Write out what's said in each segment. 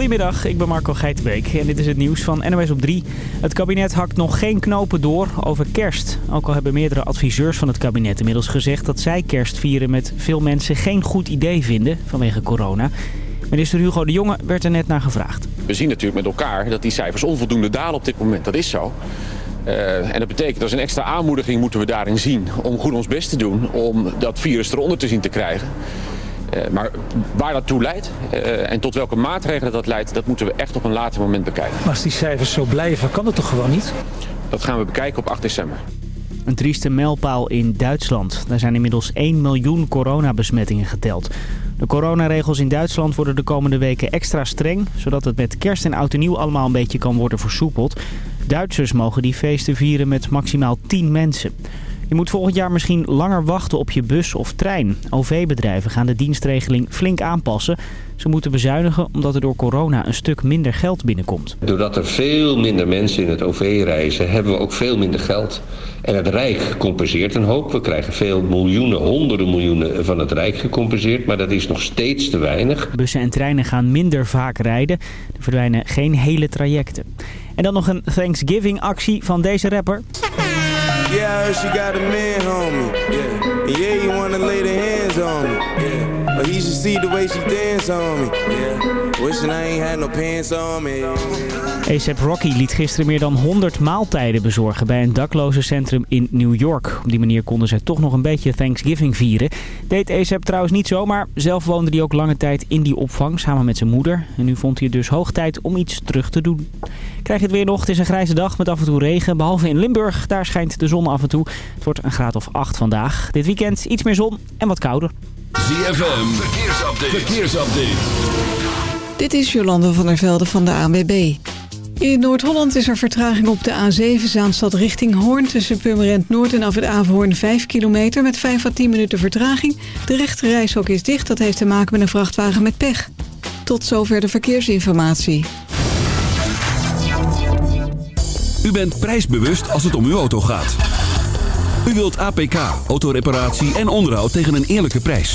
Goedemiddag, ik ben Marco Geitenbeek en dit is het nieuws van NOS op 3. Het kabinet hakt nog geen knopen door over kerst. Ook al hebben meerdere adviseurs van het kabinet inmiddels gezegd dat zij kerst vieren met veel mensen geen goed idee vinden vanwege corona. Minister Hugo de Jonge werd er net naar gevraagd. We zien natuurlijk met elkaar dat die cijfers onvoldoende dalen op dit moment. Dat is zo. Uh, en dat betekent dat een extra aanmoediging moeten we daarin zien om goed ons best te doen om dat virus eronder te zien te krijgen. Uh, maar waar dat toe leidt uh, en tot welke maatregelen dat leidt, dat moeten we echt op een later moment bekijken. Maar als die cijfers zo blijven, kan dat toch gewoon niet? Dat gaan we bekijken op 8 december. Een trieste mijlpaal in Duitsland. Daar zijn inmiddels 1 miljoen coronabesmettingen geteld. De coronaregels in Duitsland worden de komende weken extra streng... zodat het met kerst en oud en nieuw allemaal een beetje kan worden versoepeld. Duitsers mogen die feesten vieren met maximaal 10 mensen. Je moet volgend jaar misschien langer wachten op je bus of trein. OV-bedrijven gaan de dienstregeling flink aanpassen. Ze moeten bezuinigen omdat er door corona een stuk minder geld binnenkomt. Doordat er veel minder mensen in het OV reizen, hebben we ook veel minder geld. En het Rijk compenseert een hoop. We krijgen veel miljoenen, honderden miljoenen van het Rijk gecompenseerd. Maar dat is nog steeds te weinig. Bussen en treinen gaan minder vaak rijden. Er verdwijnen geen hele trajecten. En dan nog een Thanksgiving-actie van deze rapper. Yeah, she got a man, homie. Yeah, yeah, you wanna lay the hands on me. Yeah, but he should see the way she dance on me. Yeah, ASAP Rocky liet gisteren meer dan 100 maaltijden bezorgen bij een daklozencentrum in New York. Op die manier konden ze toch nog een beetje Thanksgiving vieren. Deed ASAP trouwens niet zomaar. Zelf woonde hij ook lange tijd in die opvang samen met zijn moeder. En nu vond hij het dus hoog tijd om iets terug te doen. Krijg je het weer nog. Het is een grijze dag met af en toe regen. Behalve in Limburg. Daar schijnt de zon af en toe. Het wordt een graad of 8 vandaag. Dit weekend iets meer zon en wat kouder. ZFM. Verkeersupdate. Verkeersupdate. Dit is Jolande van der Velde van de ANWB. In Noord-Holland is er vertraging op de A7 Zaanstad richting Hoorn... tussen Purmerend Noord en af het Averhoorn 5 kilometer... met 5 à 10 minuten vertraging. De rechte reishok is dicht, dat heeft te maken met een vrachtwagen met pech. Tot zover de verkeersinformatie. U bent prijsbewust als het om uw auto gaat. U wilt APK, autoreparatie en onderhoud tegen een eerlijke prijs.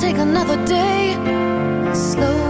take another day. Slow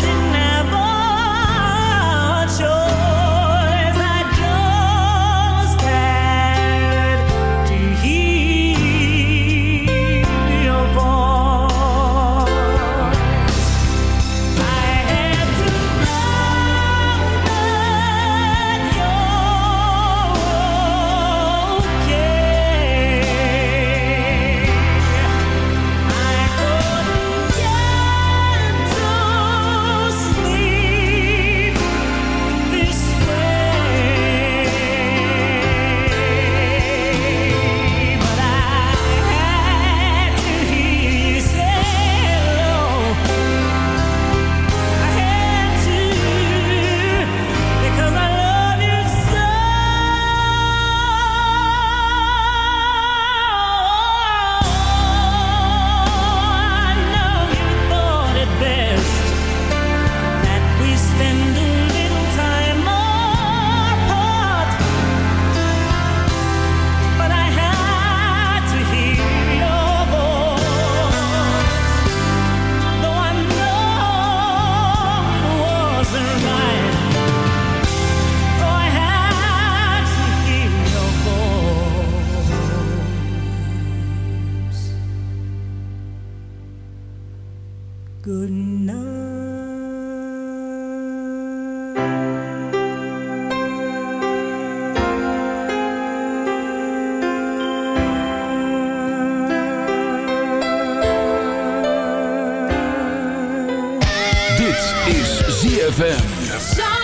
Dit is ZFM.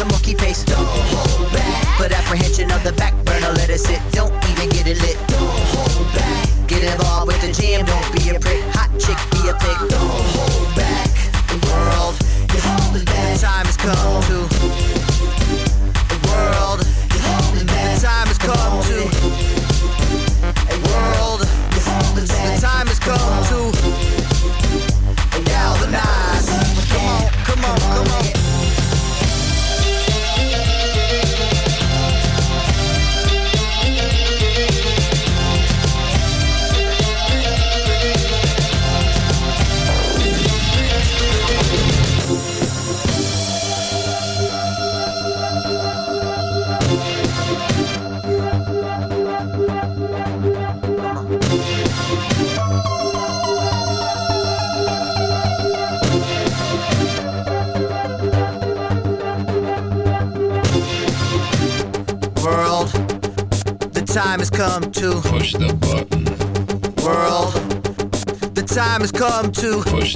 a monkey pace. Don't hold back. Put apprehension on the back burner, let it sit. Don't even get it lit. Don't hold back. Get involved with the jam, don't be a prick. Hot chick, be a pig. Don't hold back. The world is holding back. Time has come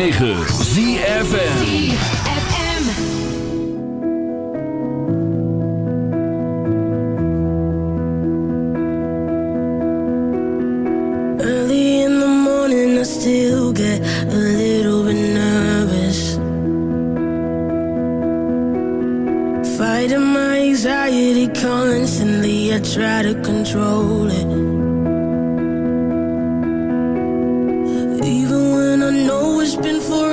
9. been for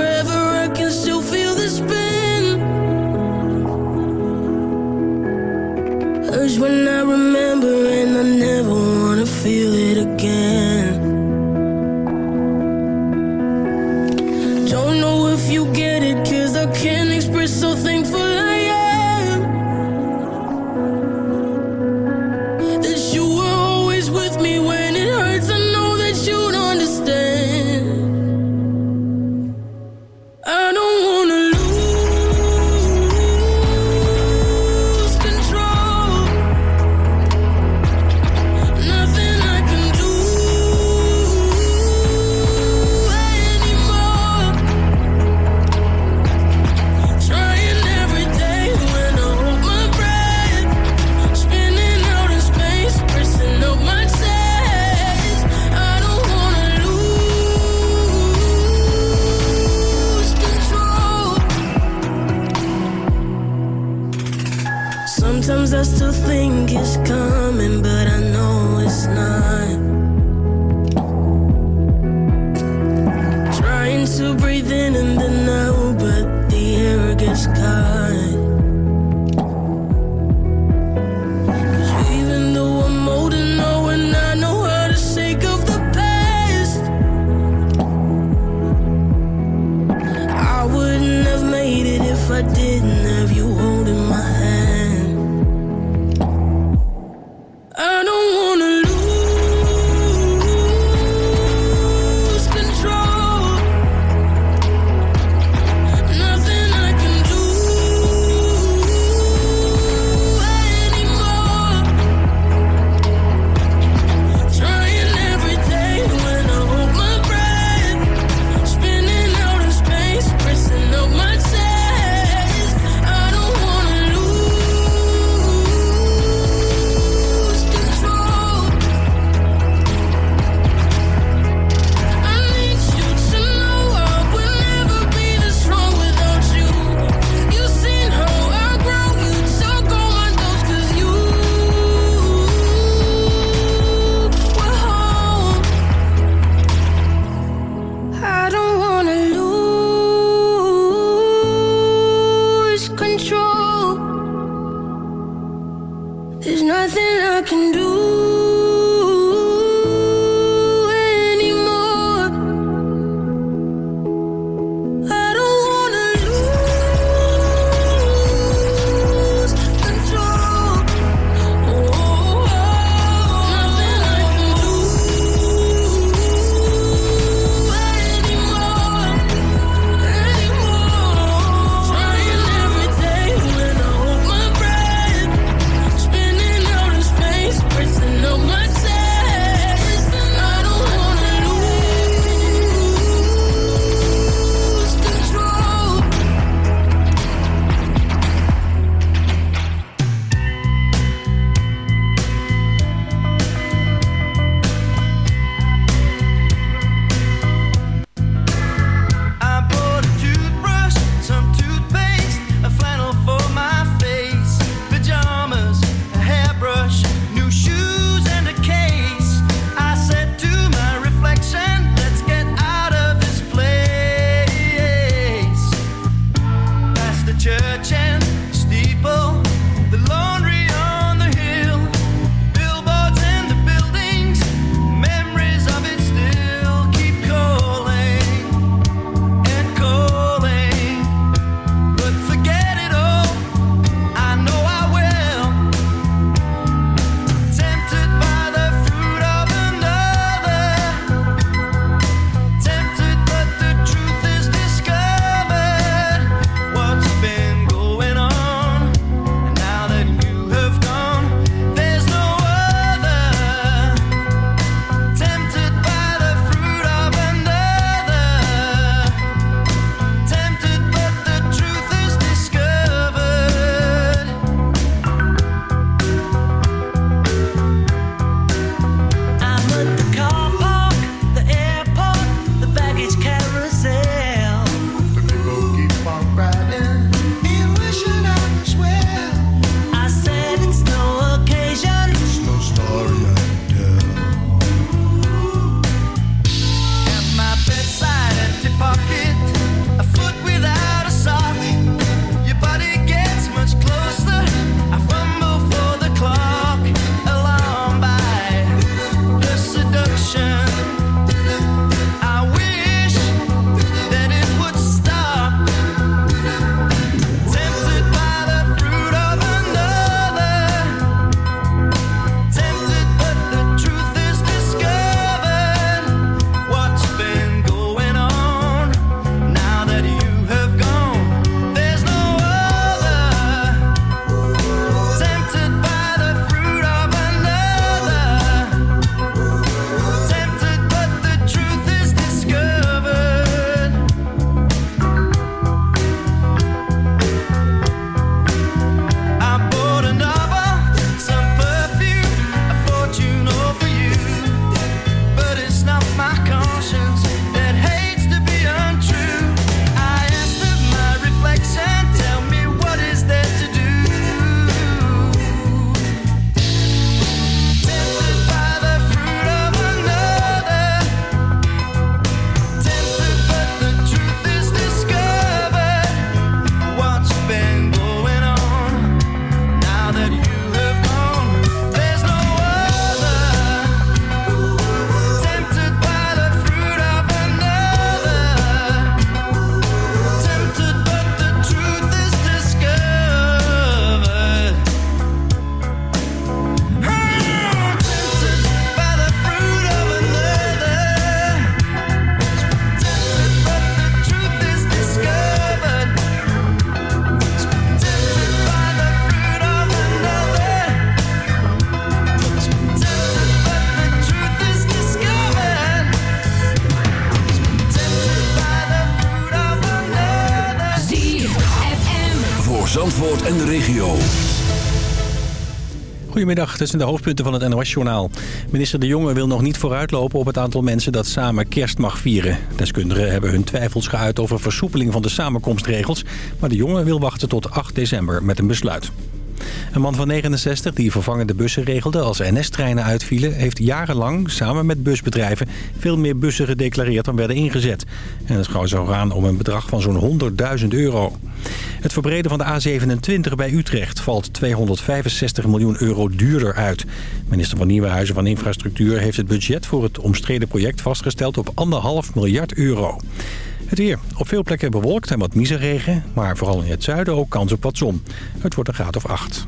Goedemiddag, dit zijn de hoofdpunten van het NOS-journaal. Minister De Jonge wil nog niet vooruitlopen op het aantal mensen dat samen kerst mag vieren. Deskundigen hebben hun twijfels geuit over versoepeling van de samenkomstregels... maar De Jonge wil wachten tot 8 december met een besluit. Een man van 69 die vervangende bussen regelde als NS-treinen uitvielen... heeft jarenlang samen met busbedrijven veel meer bussen gedeclareerd dan werden ingezet. En het zou gaan om een bedrag van zo'n 100.000 euro. Het verbreden van de A27 bij Utrecht valt 265 miljoen euro duurder uit. Minister van Nieuwenhuizen van Infrastructuur heeft het budget voor het omstreden project vastgesteld op 1,5 miljard euro. Het weer. Op veel plekken bewolkt en wat miseregen, maar vooral in het zuiden ook kans op wat zon. Het wordt een graad of 8.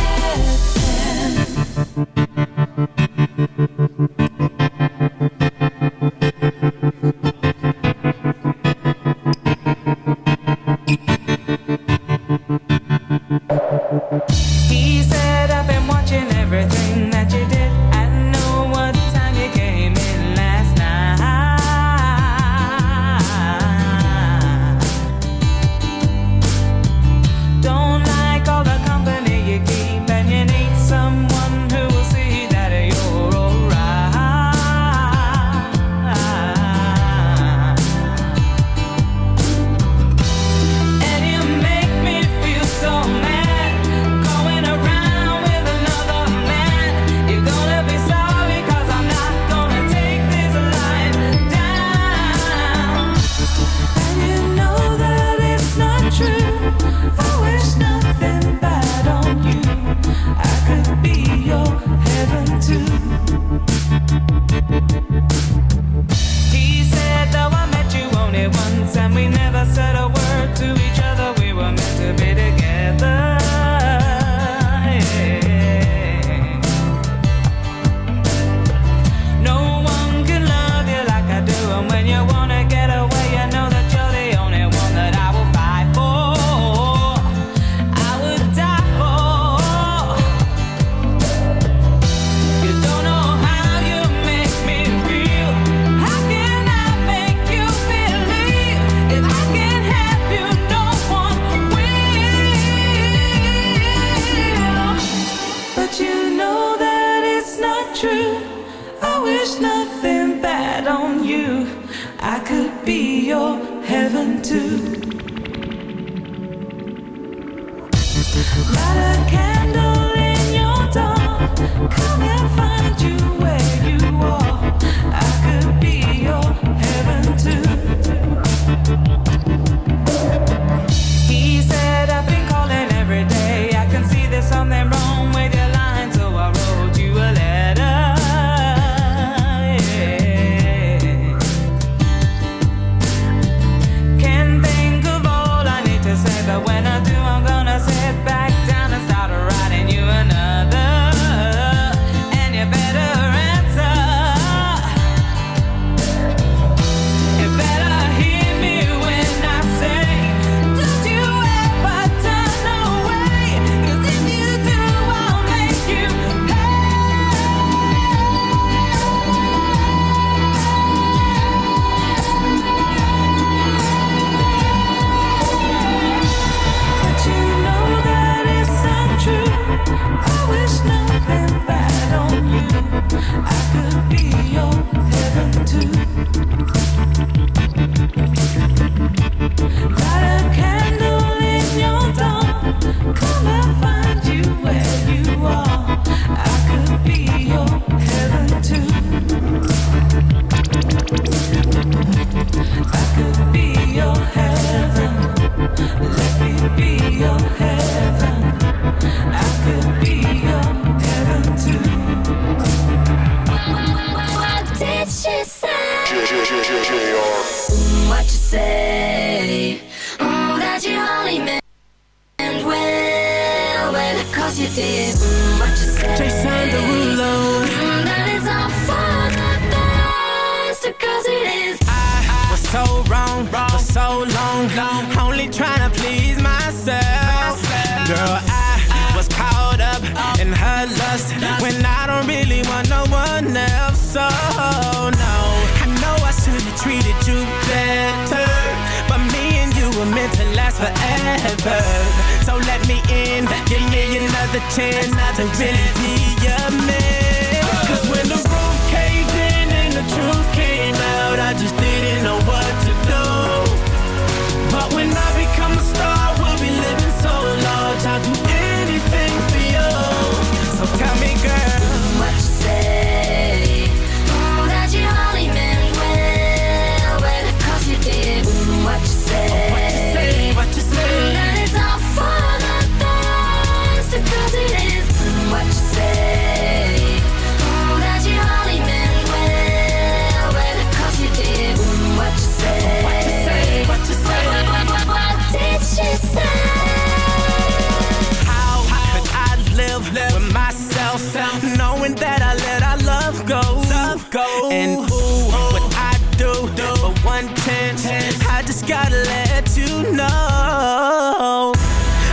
and ooh, what I do, but one chance, I just gotta let you know.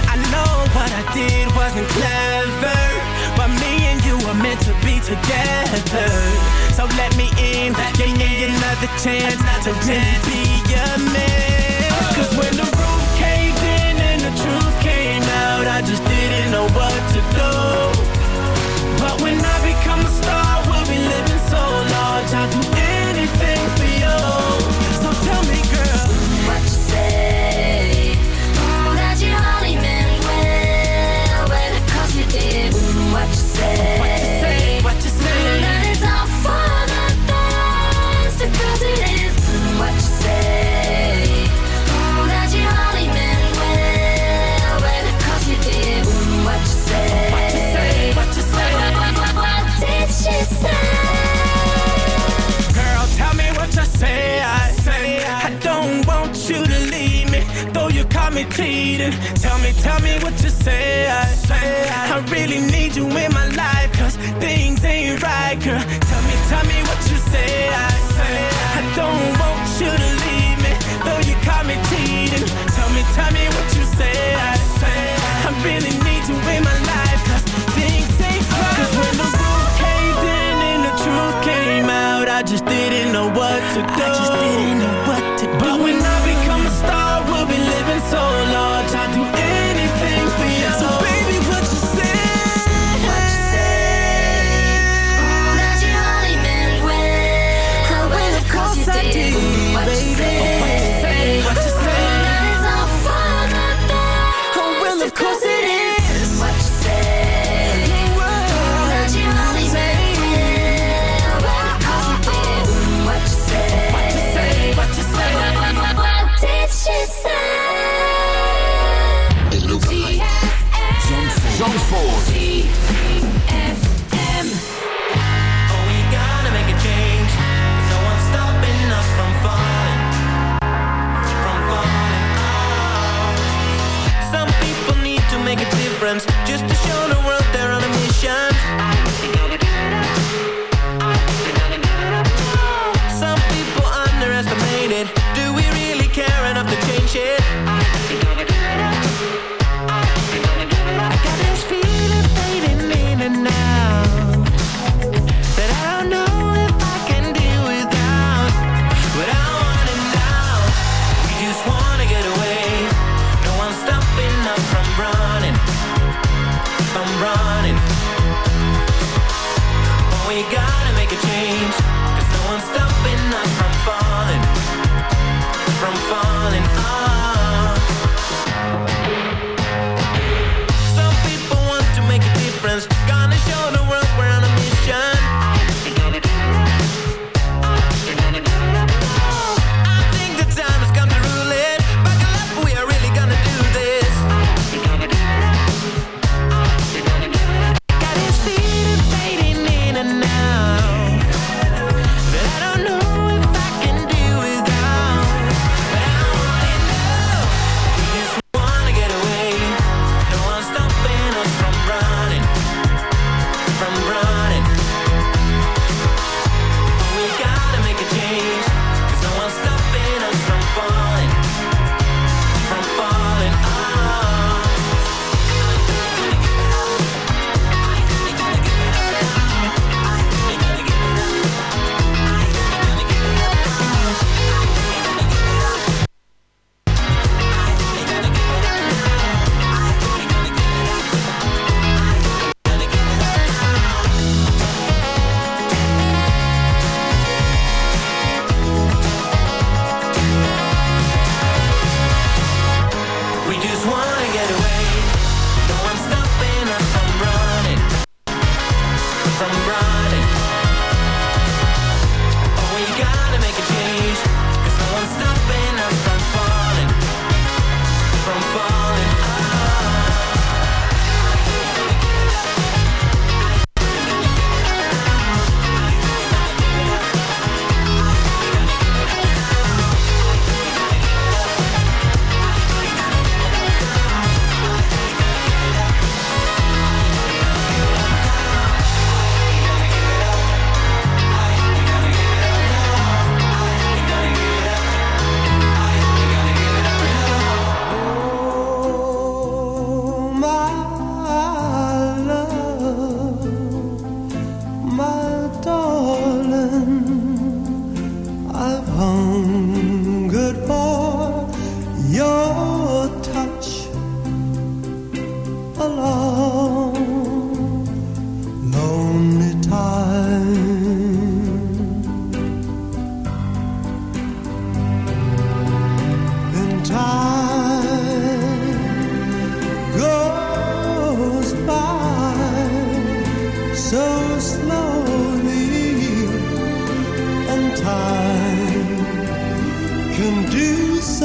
I know what I did wasn't clever, but me and you were meant to be together. So let me in, let give me in. another chance another to chance. be your man.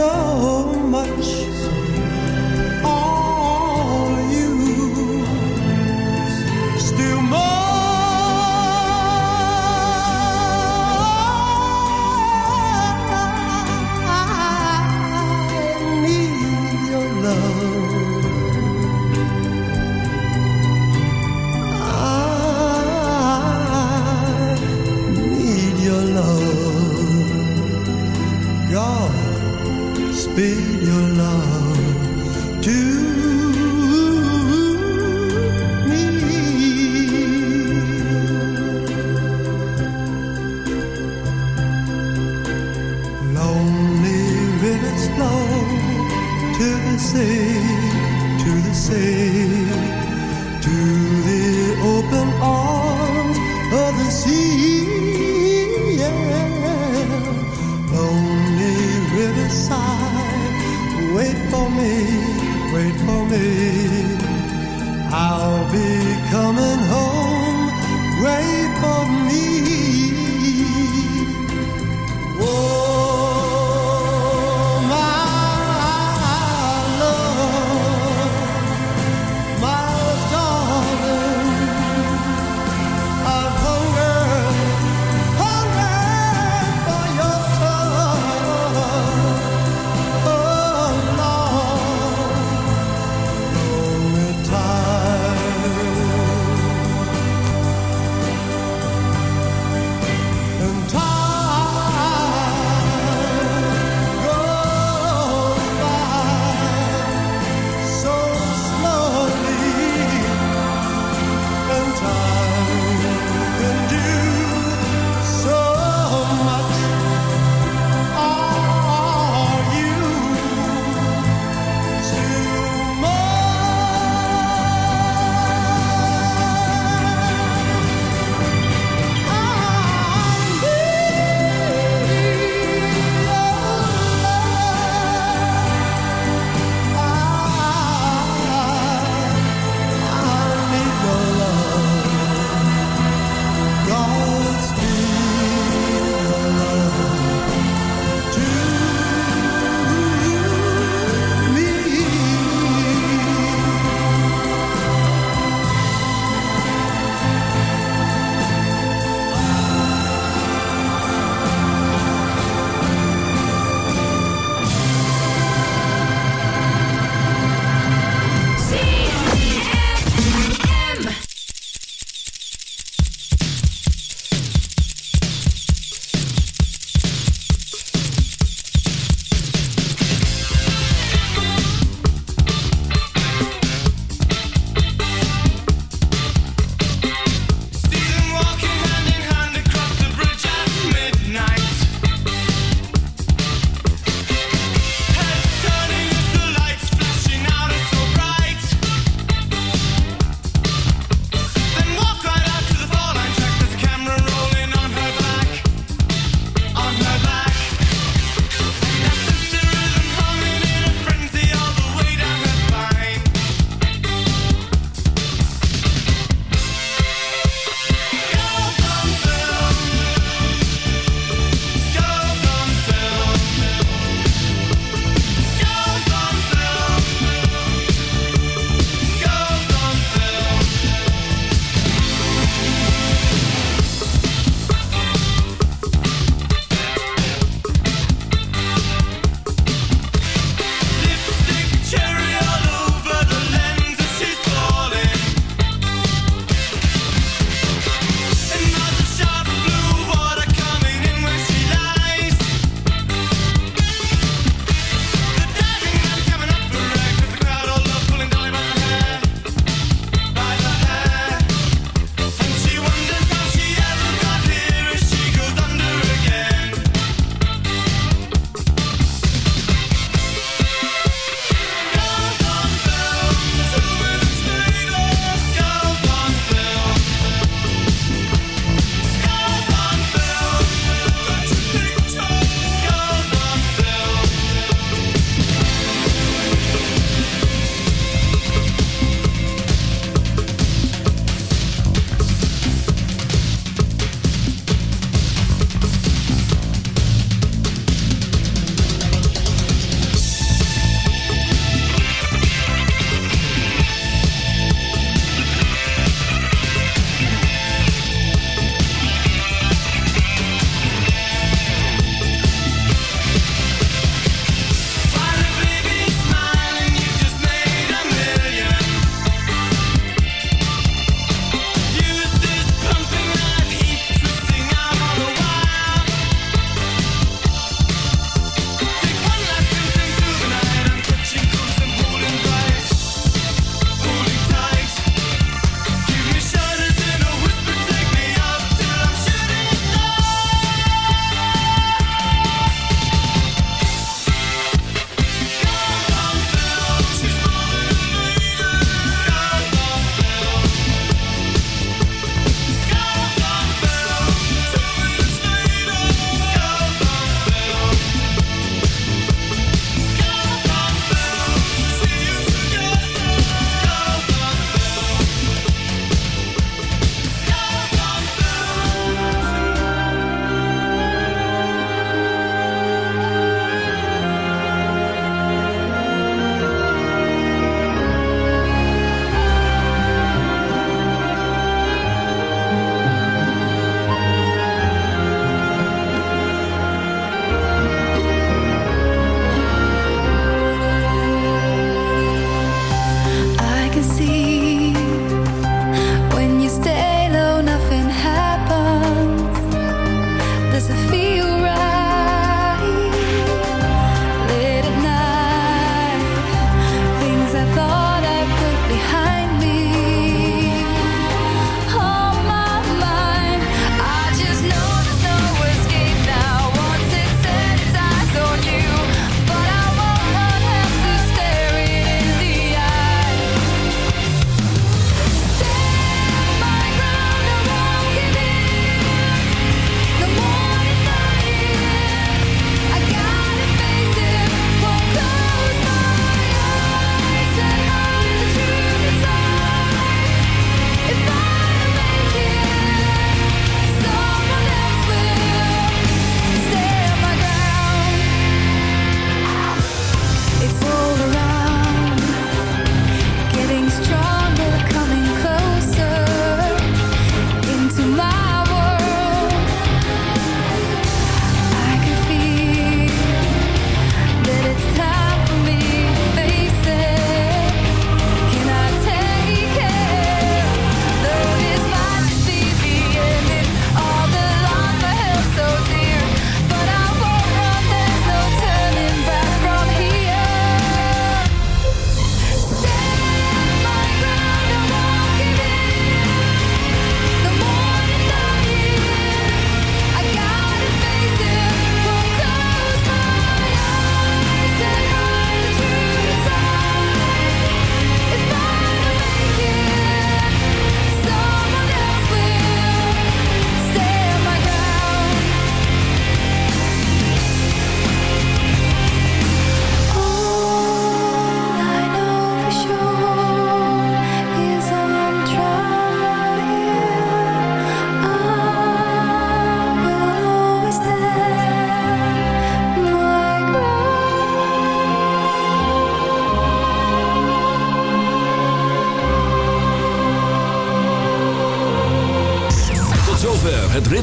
know.